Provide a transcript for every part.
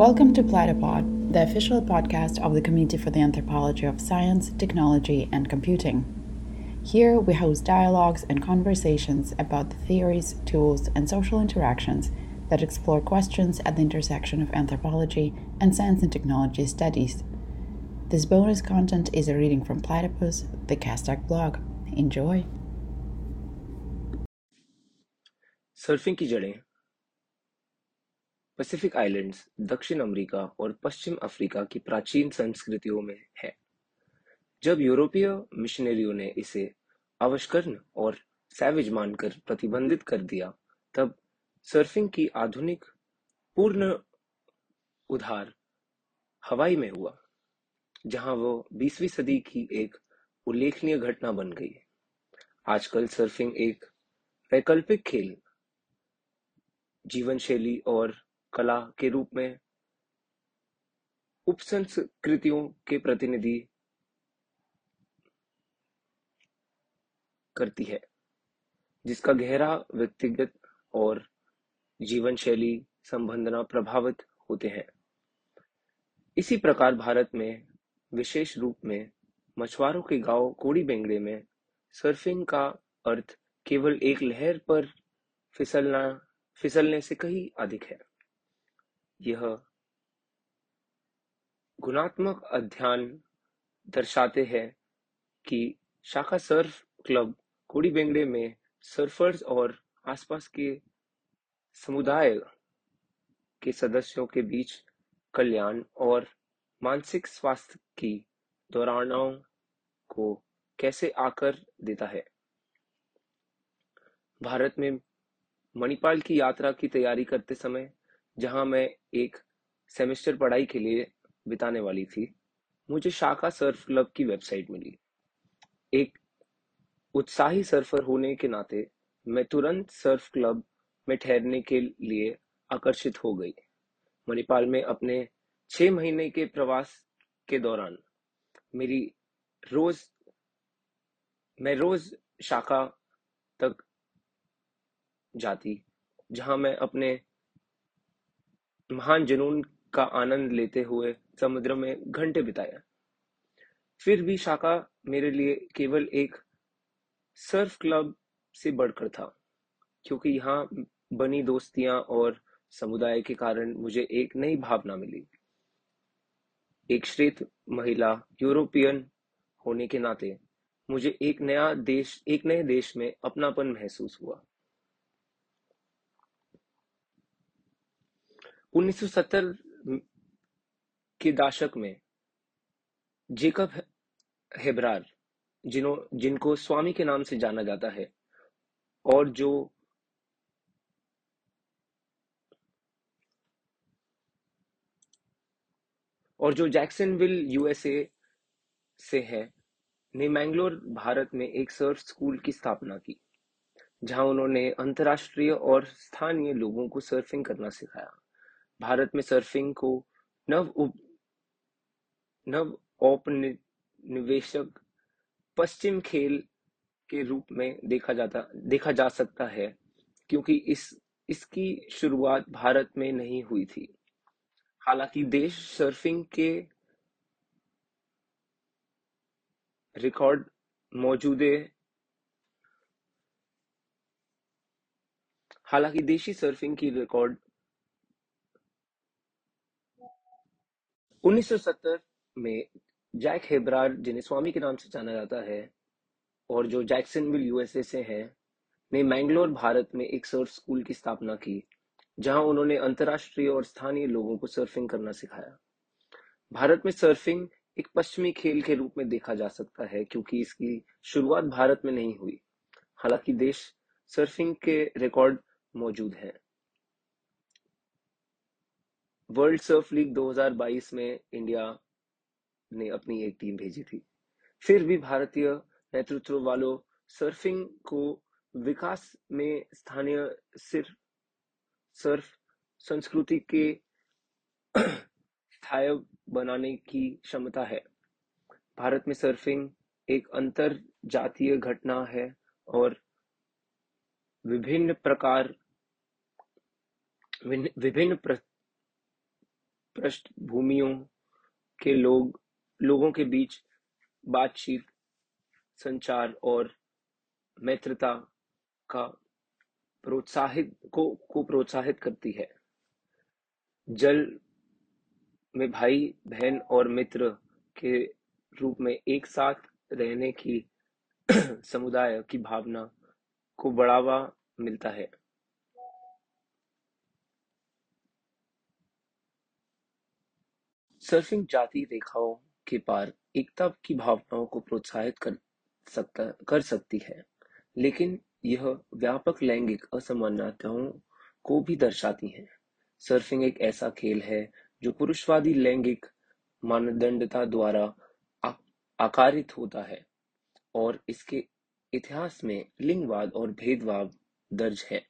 Welcome to Platypod, the official podcast of the Committee for the Anthropology of Science, Technology, and Computing. Here we host dialogues and conversations about the theories, tools, and social interactions that explore questions at the intersection of anthropology and science and technology studies. This bonus content is a reading from Platypus, the Castac blog. Enjoy! Surfing Kijeli, Pacific islands दक्षिण America और पश्चिम Africa की प्राचीन संस्कृतियों में है। जब यूरोपीय मिशनरियों ने इसे आविष्करण और सैविज मानकर प्रतिबंधित कर दिया, तब सर्फिंग की आधुनिक पूर्ण उधार हवाई में हुआ, जहाँ वो 20वीं सदी की एक उल्लेखनीय घटना बन गई। आजकल सर्फिंग एक वैकल्पिक खेल जीवन शैली और कला के रूप में उपसंस्कृतियों के प्रतिनिधि करती है, जिसका गहरा व्यक्तिगत और जीवन शैली संबंधना प्रभावित होते हैं। इसी प्रकार भारत में विशेष रूप में मछुआरों के गाँव कोड़ी बेंगड़े में सर्फिंग का अर्थ केवल एक लहर पर फिसलना, फिसलने से कहीं अधिक है। यह गुणात्मक अध्ययन दर्शाते हैं कि शाखा सर्फ क्लब कोड़ी बेंगड़े में सर्फर्स और आसपास के समुदाय के सदस्यों के बीच कल्याण और मानसिक स्वास्थ्य की दौरानाओं को कैसे आकर देता है। भारत में मणिपाल की यात्रा की तैयारी करते समय जहाँ मैं एक सेमेस्टर पढ़ाई के लिए बिताने वाली थी, मुझे शाखा सर्फ क्लब की वेबसाइट मिली। एक उत्साही सर्फर होने के नाते मैं तुरंत सर्फ क्लब में ठहरने के लिए आकर्षित हो गई। मणिपाल में अपने छह महीने के प्रवास के दौरान मेरी रोज, मैं रोज शाखा तक जाती, जहाँ मैं अपने महान जुनून का आनंद लेते हुए समुद्र में घंटे बिताया फिर भी शाखा मेरे लिए केवल एक सर्फ क्लब से बढ़कर था, क्योंकि यहाँ बनी दोस्तियाँ और समुदाय के कारण मुझे एक नई भावना मिली। एक श्रेत महिला, यूरोपियन होने के नाते मुझे एक नया देश, एक नए देश में अपनापन महसूस हुआ। 1970 के दशक में जेकब हेब्रार जिन्हों जिनको स्वामी के नाम से जाना जाता है, और जो और जो जैक्सनविल, यूएसए से है, ने मैंगलोर, भारत में एक सर्फ स्कूल की स्थापना की, जहाँ उन्होंने अंतर्राष्ट्रीय और स्थानीय लोगों को सर्फिंग करना सिखाया। भारत में सर्फिंग को नव उप, नव औपनिवेशक पश्चिम खेल के रूप में देखा जाता, देखा जा सकता है, क्योंकि इस, इसकी शुरुआत भारत में नहीं हुई थी। हालाँकि देश सर्फिंग के रिकॉर्ड मौजूदे हालाँकि देशी सर्फिंग की रिकॉर्ड 1970 में जैक हेब्रार जिन्हें स्वामी के नाम से जाना जाता है, और जो जैक्सनविल, यूएसए से हैं, ने मैंगलोर, भारत में एक सर्फ स्कूल की स्थापना की, जहाँ उन्होंने अंतर्राष्ट्रीय और स्थानीय लोगों को सर्फिंग करना सिखाया। भारत में सर्फिंग एक पश्चिमी खेल के रूप में देखा जा सकता है, क्योंकि इसकी शुरुआत भारत में नहीं हुई। हालाँकि देश सर्फिंग के रिकॉर्ड मौजूद हैं। वर्ल्ड सर्फ लीग 2022 में इंडिया ने अपनी एक टीम भेजी थी। फिर भी भारतीय नेतृत्व वालों सर्फिंग को विकास में स्थानीय सिर्फ़ सर्फ संस्कृति के स्थाय बनाने की क्षमता है। भारत में सर्फिंग एक अंतर जातीय घटना है और विभिन्न प्रकार विभिन्न पृष्ठभूमियों के लोग, लोगों के बीच बातचीत, संचार और मित्रता का प्रोत्साहित, को को प्रोत्साहित करती है। जल में भाई, बहन और मित्र के रूप में एक साथ रहने की समुदाय की भावना को बढ़ावा मिलता है। सर्फिंग जाति रेखाओं के पार एकता की भावनाओं को प्रोत्साहित कर सकता, कर सकती है। लेकिन यह व्यापक, लैंगिक, असमानताओं को भी दर्शाती है। सर्फिंग एक ऐसा खेल है जो पुरुषवादी लैंगिक मानदंडता द्वारा आकारित होता है और इसके इतिहास में लिंगवाद और भेदभाव दर्ज है।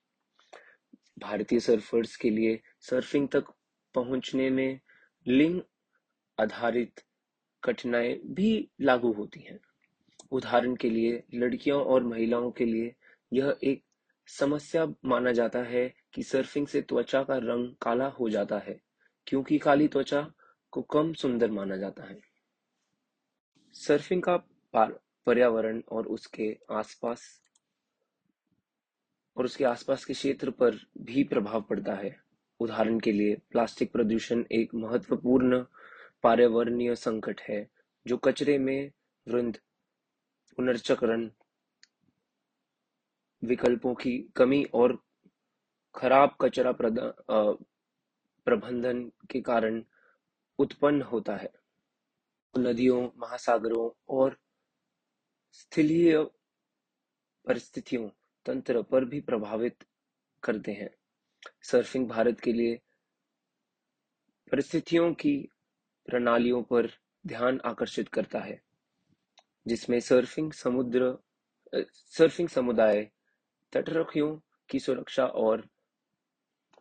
भारतीय सर्फर्स के लिए सर्फिंग तक पहुँचने में लिंग आधारित कठिनाई भी लागू होती हैं। उदाहरण के लिए, लड़कियों और महिलाओं के लिए यह एक समस्या माना जाता है कि सर्फिंग से त्वचा का रंग काला हो जाता है, क्योंकि काली त्वचा को कम सुंदर माना जाता है। सर्फिंग का पर्यावरण और उसके आसपास, और उसके आसपास के क्षेत्र पर भी प्रभाव पड़ता है। उदाहरण के लिए, प्लास्टिक प्रदूषण एक महत्वपूर्ण पर्यावरणीय संकट है, जो कचरे में वृंद पुनर्चक्रण विकल्पों की कमी और खराब कचरा प्रबंधन के कारण उत्पन्न होता है। नदियों, महासागरों और स्थलीय परिस्थितियों तंत्र पर भी प्रभावित करते हैं। सर्फिंग भारत के लिए परिस्थितियों की प्रणालियों पर ध्यान आकर्षित करता है, जिसमें सर्फिंग समुद्र सर्फिंग समुदाय तटरक्षियों की सुरक्षा और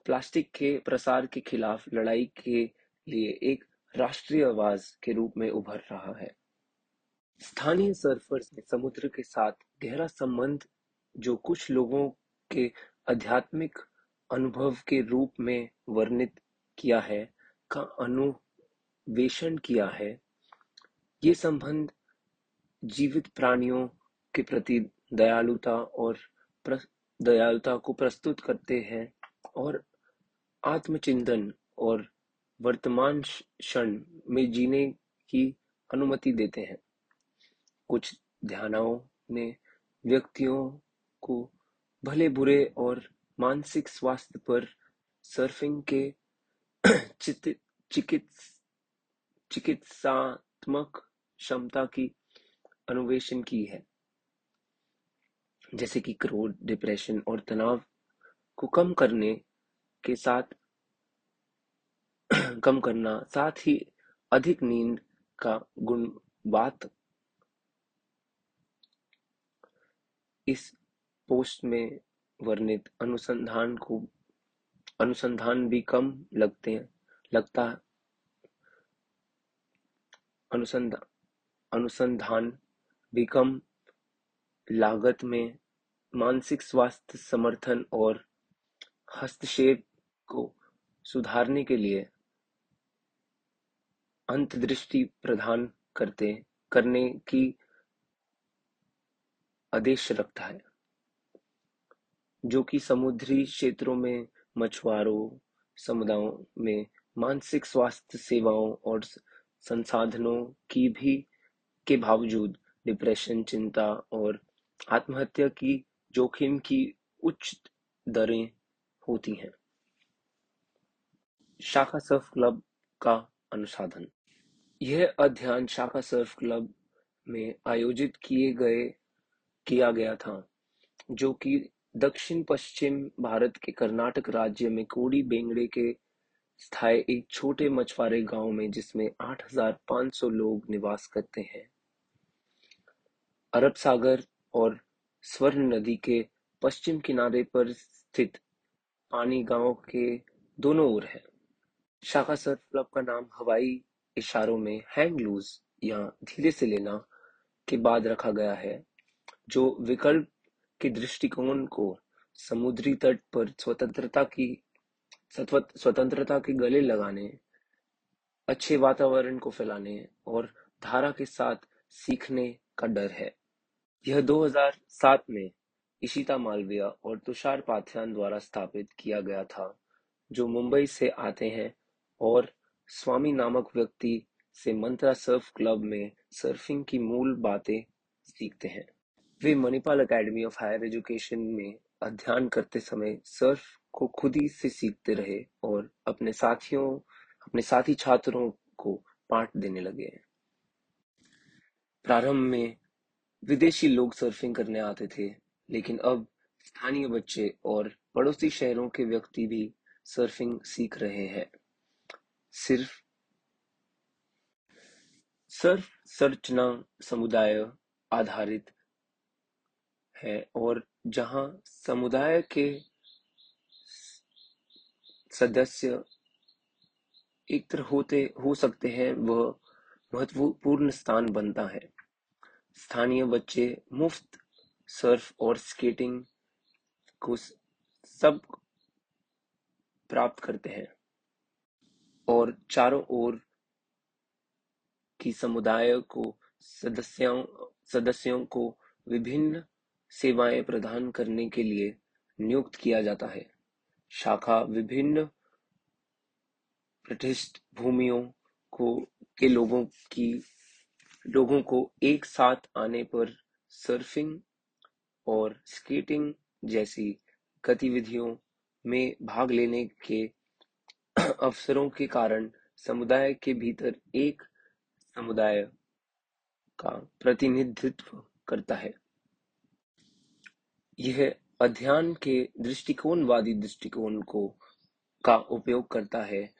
प्लास्टिक के प्रसार के खिलाफ लड़ाई के लिए एक राष्ट्रीय आवाज़ के रूप में उभर रहा है। स्थानीय सर्फर्स ने समुद्र के साथ गहरा संबंध, जो कुछ लोगों के आध्यात्मिक अनुभव के रूप में वर्णित किया है, का अनुवेशन किया है, ये संबंध जीवित प्राणियों के प्रति दयालुता और दयालुता को प्रस्तुत करते हैं और आत्मचिंतन और वर्तमान क्षण में जीने की अनुमति देते हैं। कुछ ध्यानाओं ने व्यक्तियों को भले बुरे और मानसिक स्वास्थ्य पर सर्फिंग के चिकित्सात्मक क्षमता की अनुवेशन की है। जैसे कि क्रोध डिप्रेशन और तनाव को कम करने के साथ, कम करना, साथ ही अधिक नींद का गुण बात। इस पोस्ट में वर्णित अनुसंधान को, अनुसंधान भी कम लगते हैं, लगता अनुसंधान अनुसंधान भी कम लागत में मानसिक स्वास्थ्य समर्थन और हस्तक्षेप को सुधारने के लिए अंतर्दृष्टि प्रदान करते, करने की आदेश रखता है। जो कि समुद्री क्षेत्रों में, मछुआरों, समुदायों में मानसिक स्वास्थ्य सेवाओं और संसाधनों की भी, के बावजूद डिप्रेशन चिंता और आत्महत्या की जोखिम की उच्च दरें होती हैं। शाखा सर्फ क्लब का अनुसाधन। यह अध्ययन शाखा सर्फ क्लब में आयोजित किए गए, किया गया था, जो कि दक्षिण पश्चिम भारत के कर्नाटक राज्य में कोड़ी बेंगड़े के स्थायी एक छोटे मछुआरे गाँव में जिसमें 8,500 लोग निवास करते हैं। अरब सागर और स्वर्ण नदी के पश्चिम किनारे पर स्थित पानी गाँव के दोनों ओर है। शाखा सर्फ क्लब का नाम हवाई इशारों में हैंग लूज या धीरे से लेना के बाद रखा गया है जो विकल्प के दृष्टिकोण को समुद्री तट पर स्वतंत्रता की स्वतंत्रता के गले लगाने, अच्छे वातावरण को फैलाने और धारा के साथ सीखने का डर है। यह 2007 में इशिता मालविया और तुषार पाथ्यान द्वारा स्थापित किया गया था, जो मुंबई से आते हैं और स्वामी नामक व्यक्ति से मंत्रा सर्फ क्लब में सर्फिंग की मूल बातें सीखते हैं। वे Manipal Academy of Higher Education में अध्ययन करते समय सर्फ को खुद ही से सीखते रहे और अपने साथियों, अपने साथी छात्रों को पाठ देने लगे प्रारंभ में विदेशी लोग सर्फिंग करने आते थे, लेकिन अब स्थानीय बच्चे और पड़ोसी शहरों के व्यक्ति भी सर्फिंग सीख रहे हैं। सिर्फ़ सर्फ संरचना समुदाय आधारित है और जहाँ समुदाय के सदस्य एक तरह होते, हो सकते हैं, वह महत्वपूर्ण स्थान बनता है। स्थानीय बच्चे मुफ़्त सर्फ और स्केटिंग को सब प्राप्त करते हैं और चारों ओर की समुदाय को सदस्यों सदस्यों को विभिन्न सेवाएँ प्रदान करने के लिए नियुक्त किया जाता है। शाखा विभिन्न भूमियों को, के लोगों की, लोगों को एक साथ आने पर सर्फिंग और स्केटिंग जैसी गतिविधियों में भाग लेने के अवसरों के कारण समुदाय के भीतर एक समुदाय का प्रतिनिधित्व करता है। यह अध्ययन के दृष्टिकोणवादी दृष्टिकोण को, का उपयोग करता है,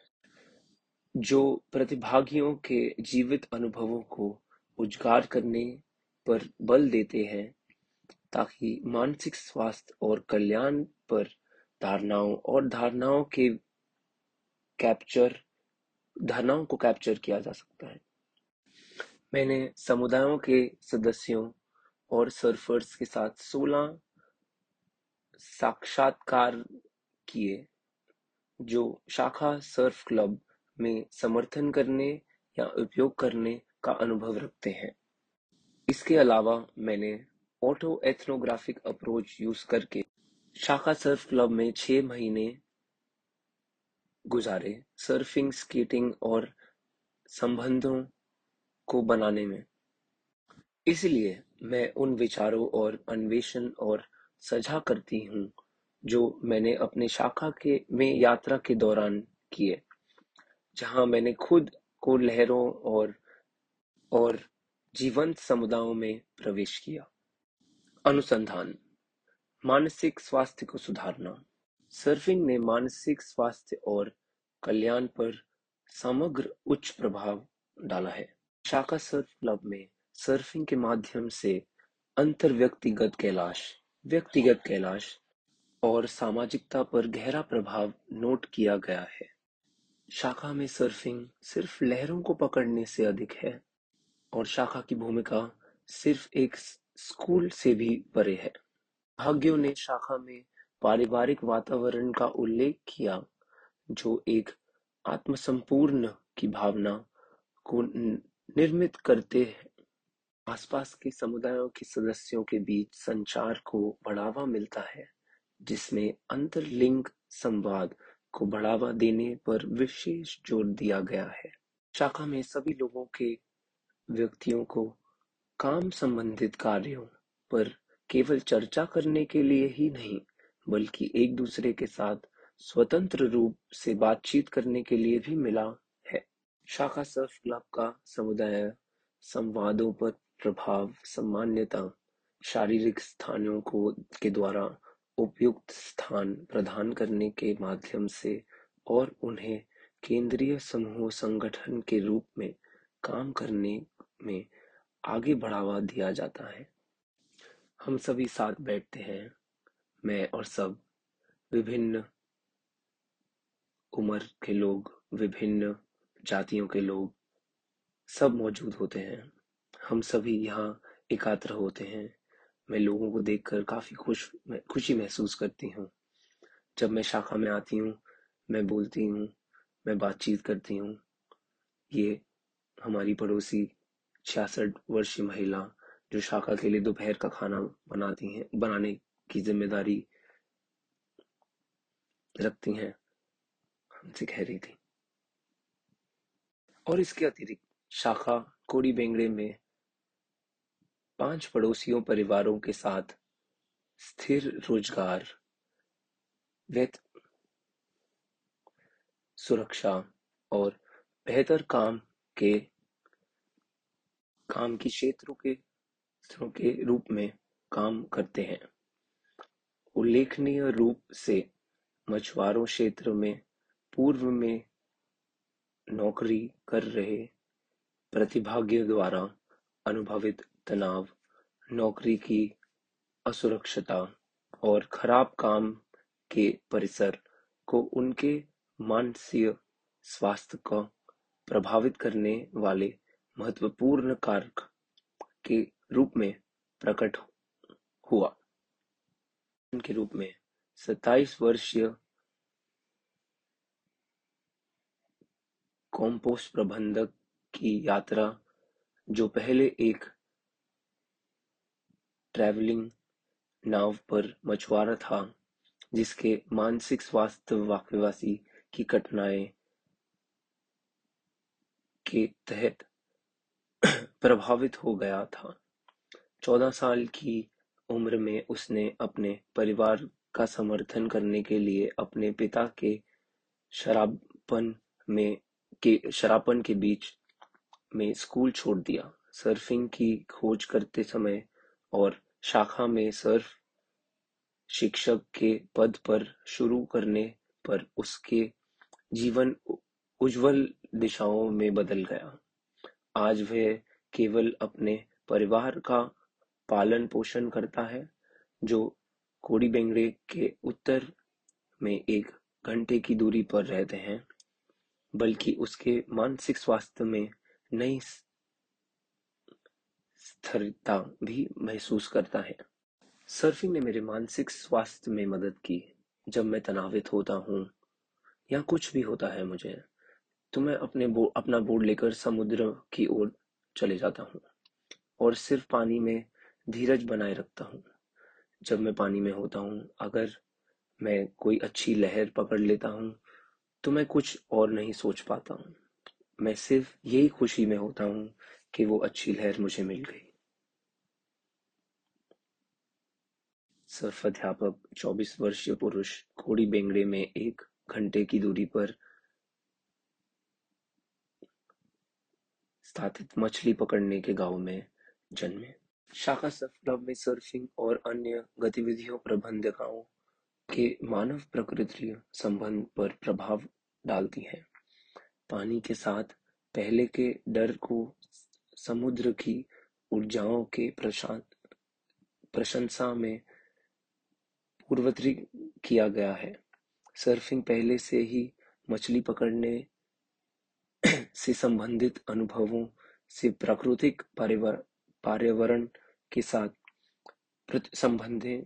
जो प्रतिभागियों के जीवित अनुभवों को उजागर करने पर बल देते हैं, ताकि मानसिक स्वास्थ्य और कल्याण पर धारणाओं और धारणाओं के कैप्चर, धारणाओं को कैप्चर किया जा सकता है। मैंने समुदायों के सदस्यों और सर्फर्स के साथ सोलह साक्षात्कार किए, जो शाखा सर्फ क्लब में समर्थन करने या उपयोग करने का अनुभव रखते हैं। इसके अलावा मैंने ऑटो एथनोग्राफिक अप्रोच यूज़ करके शाखा सर्फ क्लब में छह महीने गुजारे सर्फिंग, स्केटिंग और संबंधों को बनाने में। इसलिए मैं उन विचारों और अन्वेषण और सजा करती हूँ, जो मैंने अपने शाखा के, में यात्रा के दौरान किए, जहाँ मैंने खुद को लहरों और और जीवंत समुदायों में प्रवेश किया। अनुसंधान, मानसिक स्वास्थ्य को सुधारना, सर्फिंग ने मानसिक स्वास्थ्य और कल्याण पर समग्र उच्च प्रभाव डाला है। शाखा सर्फ क्लब में सर्फिंग के माध्यम से अंतर व्यक्तिगत कैलाश व्यक्तिगत कैलाश और सामाजिकता पर गहरा प्रभाव नोट किया गया है। शाखा में सर्फिंग सिर्फ़ लहरों को पकड़ने से अधिक है और शाखा की भूमिका सिर्फ़ एक स्कूल से भी परे है। भाग्यों ने शाखा में पारिवारिक वातावरण का उल्लेख किया, जो एक आत्मसंपूर्ण की भावना को निर्मित करते हैं आसपास के समुदायों के सदस्यों के बीच संचार को बढ़ावा मिलता है, जिसमें अंतरलिंग संवाद को बढ़ावा देने पर विशेष ज़ोर दिया गया है। शाखा में सभी लोगों के व्यक्तियों को काम संबंधित कार्यों पर केवल चर्चा करने के लिए ही नहीं, बल्कि एक दूसरे के साथ स्वतंत्र रूप से बातचीत करने के लिए भी मिला है। शाखा सर्फ क्लब का समुदाय संवादों पर प्रभाव सामान्यता शारीरिक स्थानों को, के द्वारा उपयुक्त स्थान प्रदान करने के माध्यम से और उन्हें केंद्रीय समूह संगठन के रूप में काम करने में आगे बढ़ावा दिया जाता है। हम सभी साथ बैठते हैं, मैं और सब। विभिन्न उम्र के लोग, विभिन्न जातियों के लोग सब मौजूद होते हैं। हम सभी यहाँ एकात्र होते हैं। मैं लोगों को देखकर काफ़ी खुश खुशी महसूस करती हूँ। जब मैं शाखा में आती हूँ, मैं बोलती हूँ, मैं बातचीत करती हूँ, ये हमारी पड़ोसी छियासठ वर्षीय महिला जो शाखा के लिए दोपहर का खाना बनाती हैं, बनाने की ज़िम्मेदारी रखती हैं, हमसे कह रही थी। और इसके अतिरिक्त शाखा कोड़ी बेंगड़े में पाँच पड़ोसियों परिवारों के साथ स्थिर रोज़गार वेत सुरक्षा और बेहतर काम के, काम की क्षेत्रों के क्षेत्रों के रूप में काम करते हैं। उल्लेखनीय रूप से मछुआरों क्षेत्र में पूर्व में नौकरी कर रहे प्रतिभागियों द्वारा अनुभवित तनाव, नौकरी की असुरक्षता और खराब काम के परिसर को उनके मानसिक स्वास्थ्य को प्रभावित करने वाले महत्वपूर्ण कारक के रूप में प्रकट हुआ। के रूप में 27 वर्षीय कॉम्पोस्ट प्रबंधक की यात्रा, जो पहले एक ट्रैवलिंग नाव पर मछुआरा था, जिसके मानसिक स्वास्थ्य वाकवासी की कठिनाई के तहत प्रभावित हो गया था। चौदह साल की उम्र में उसने अपने परिवार का समर्थन करने के लिए अपने पिता के शराबपन में, के शराबपन के बीच में स्कूल छोड़ दिया। सर्फिंग की खोज करते समय और शाखा में सर्फ शिक्षक के पद पर शुरू करने पर उसके जीवन उज्जवल दिशाओं में बदल गया। आज वह केवल अपने परिवार का पालन पोषण करता है, जो कोड़ी बेंगड़े के उत्तर में एक घंटे की दूरी पर रहते हैं, बल्कि उसके मानसिक स्वास्थ्य में नई स्थिरता भी महसूस करता है। सर्फिंग ने मेरे मानसिक स्वास्थ्य में मदद की। जब मैं तनावित होता हूँ या कुछ भी होता है मुझे तो मैं अपने बो, अपना बोर्ड लेकर समुद्र की ओर चले जाता हूँ और सिर्फ़ पानी में धीरज बनाए रखता हूँ। जब मैं पानी में होता हूँ अगर मैं कोई अच्छी लहर पकड़ लेता हूँ तो मैं कुछ और नहीं सोच पाता हूँ। मैं सिर्फ़ यही खुशी में होता हूँ कि वो अच्छी लहर मुझे मिल गई। सर्फ अध्यापक चौबीस वर्षीय पुरुष, कोड़ी बेंगड़े में एक घंटे की दूरी पर स्थापित मछली पकड़ने के गाँव में जन्मे। शाखा सर्फ क्लब में सर्फिंग और अन्य गतिविधियों प्रबंधकों के मानव प्रकृति संबंध पर प्रभाव डालती हैं। पानी के साथ पहले के डर को समुद्र की ऊर्जाओं के प्रशांत, प्रशंसा में पूर्वत्री किया गया है। सर्फिंग पहले से ही मछली पकड़ने से संबंधित अनुभवों से प्राकृतिक पर्यावरण के साथ संबंधे,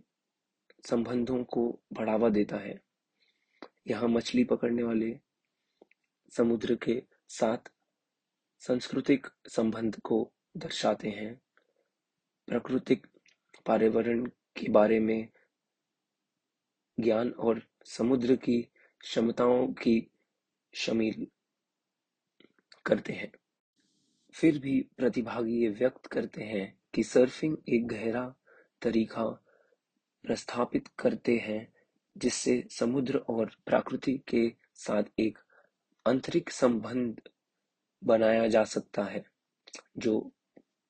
संबंधों को बढ़ावा देता है। यहाँ मछली पकड़ने वाले समुद्र के साथ सांस्कृतिक संबंध को दर्शाते हैं। प्राकृतिक पर्यावरण के बारे में ज्ञान और समुद्र की क्षमताओं की शमील करते हैं। फिर भी प्रतिभागी ये व्यक्त करते हैं कि सर्फिंग एक गहरा तरीका प्रस्थापित करते हैं, जिससे समुद्र और प्रकृति के साथ एक आंतरिक संबंध बनाया जा सकता है, जो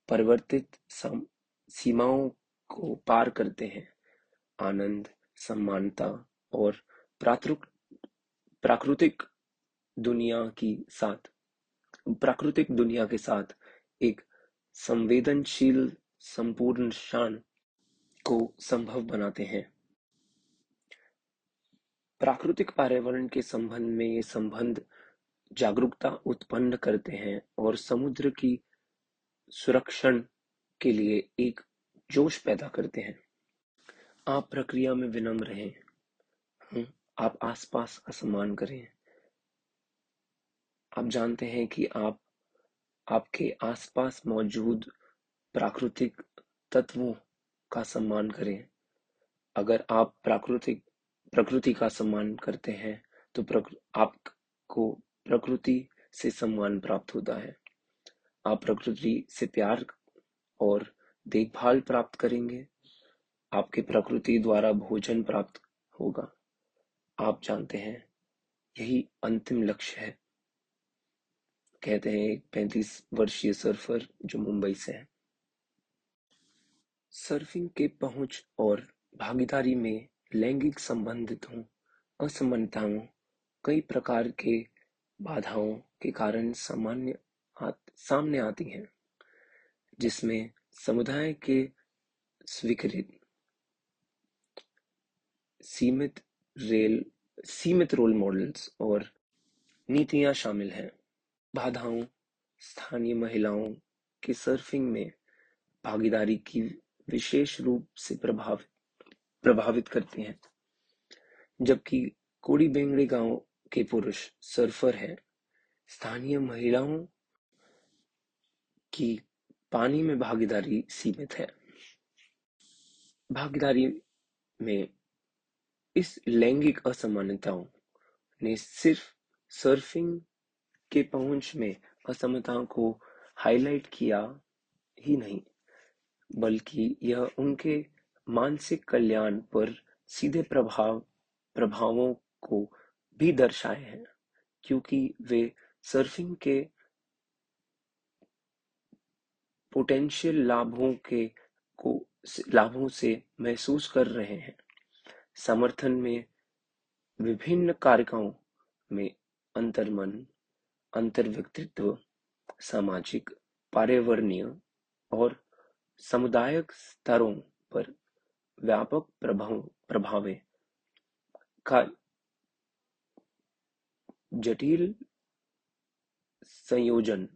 परिवर्तित सीमाओं को पार करते हैं। आनंद समानता और प्राकृतिक दुनिया की साथ, प्राकृतिक दुनिया के साथ एक संवेदनशील, संपूर्ण शान को संभव बनाते हैं। प्राकृतिक पर्यावरण के संबंध में ये संबंध जागरूकता उत्पन्न करते हैं और समुद्र की सुरक्षण के लिए एक जोश पैदा करते हैं। आप प्रक्रिया में विनम्र रहें आप आसपास का सम्मान करें। आप जानते हैं कि आप, आपके आसपास मौजूद प्राकृतिक तत्वों का सम्मान करें। अगर आप प्राकृतिक, प्रकृति का सम्मान करते हैं तो आपको प्रकृति से सम्मान प्राप्त होता है। आप प्रकृति से प्यार और देखभाल प्राप्त करेंगे। आपके प्रकृति द्वारा भोजन प्राप्त होगा। आप जानते हैं, यही अंतिम लक्ष्य है। कहते हैं, एक पैंतीस वर्षीय सर्फर जो मुंबई से है। सर्फिंग के पहुँच और भागीदारी में लैंगिक संबंधितों, असमानताओं, कई प्रकार के बाधाओं के कारण सामान्य सामने आती हैं, जिसमें समुदाय के स्वीकृत सीमित रेल, सीमित रोल मॉडल्स और नीतियाँ शामिल हैं। बाधाओं, स्थानीय महिलाओं के सर्फिंग में भागीदारी की विशेष रूप से प्रभावित प्रभावित करती हैं, जबकि कोड़ी बेंगड़े गाँव के पुरुष सर्फर हैं। स्थानीय महिलाओं की पानी में भागीदारी सीमित है। भागीदारी में इस लैंगिक असमानताओं ने सिर्फ़ सर्फिंग के पहुँच में असमानताओं को हाईलाइट किया ही नहीं, बल्कि यह उनके मानसिक कल्याण पर सीधे प्रभाव, प्रभावों को भी दर्शाए हैं, क्योंकि वे सर्फिंग के पोटेंशियल लाभों के को लाभों से महसूस कर रहे हैं। समर्थन में विभिन्न कारकों में अंतर्मन, अंतर्व्यक्तित्व, सामाजिक पर्यावरणीय और समुदायक स्तरों पर व्यापक प्रभाव प्रभाव का जटिल संयोजन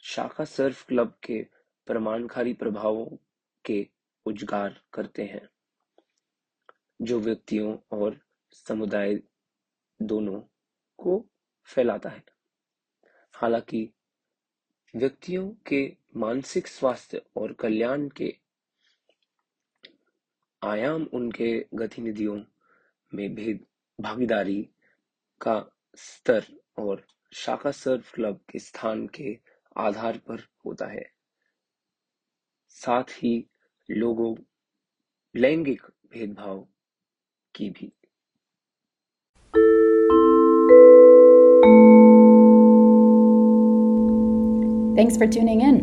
शाखा सर्फ क्लब के प्रमाणकारी प्रभावों के उजागर करते हैं, जो व्यक्तियों और समुदाय दोनों को फैलाता है। हालाँकि व्यक्तियों के मानसिक स्वास्थ्य और कल्याण के आयाम उनके गतिविधियों में भेद भागीदारी का स्तर और शाखा सर्फ क्लब के स्थान के आधार पर होता है साथ ही लोगों लैंगिक भेदभाव की भी Thanks for tuning in.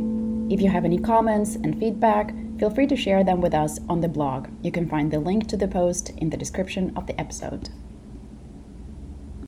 If you have any comments and feedback, feel free to share them with us on the blog. You can find the link to the post in the description of the episode.